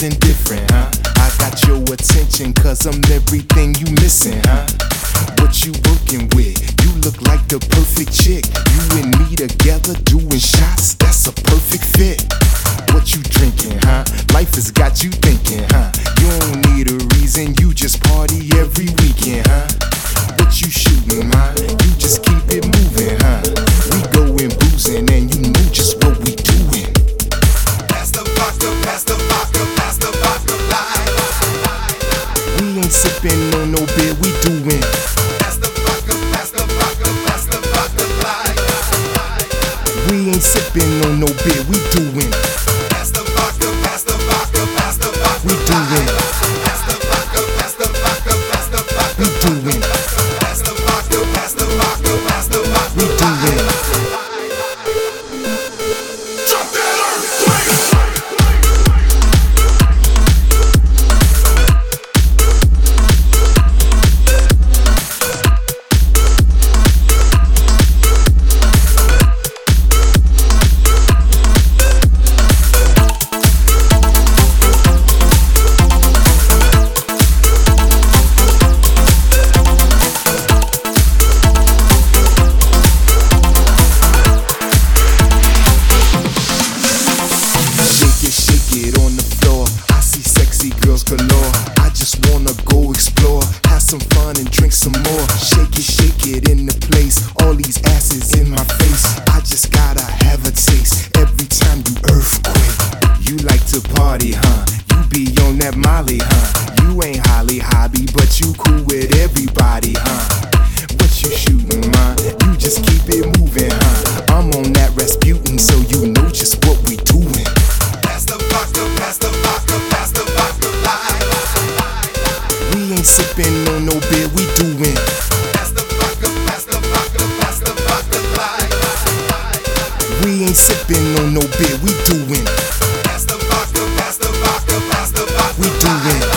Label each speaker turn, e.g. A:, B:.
A: something different, huh? I got your attention, cause I'm everything you missing, huh? What you working with? You look like the perfect chick. You and me together doing shots, that's a perfect fit. What you drinking, huh? Life has got you thinking, huh? You don't need a reason, you just party every weekend, huh? What you shooting, huh? You just keep Sipping on no beer, we doing. Galore. I just wanna go explore, have some fun and drink some more. Shake it, shake it in the place. All these asses in my face. I just gotta have a taste every time you earthquake. You like to party, huh? You be on that Molly, huh? You ain't Holly Hobbie, but you cool with everybody, huh? What you shooting, man? You just keep it moving, huh? Ain't sipping on no beer, we.
B: Pass the vodka, the vodka, the vodka.
A: We ain't sipping on no beer, we doing.
B: Pass the vodka, pass the vodka, pass the vodka
A: We doing.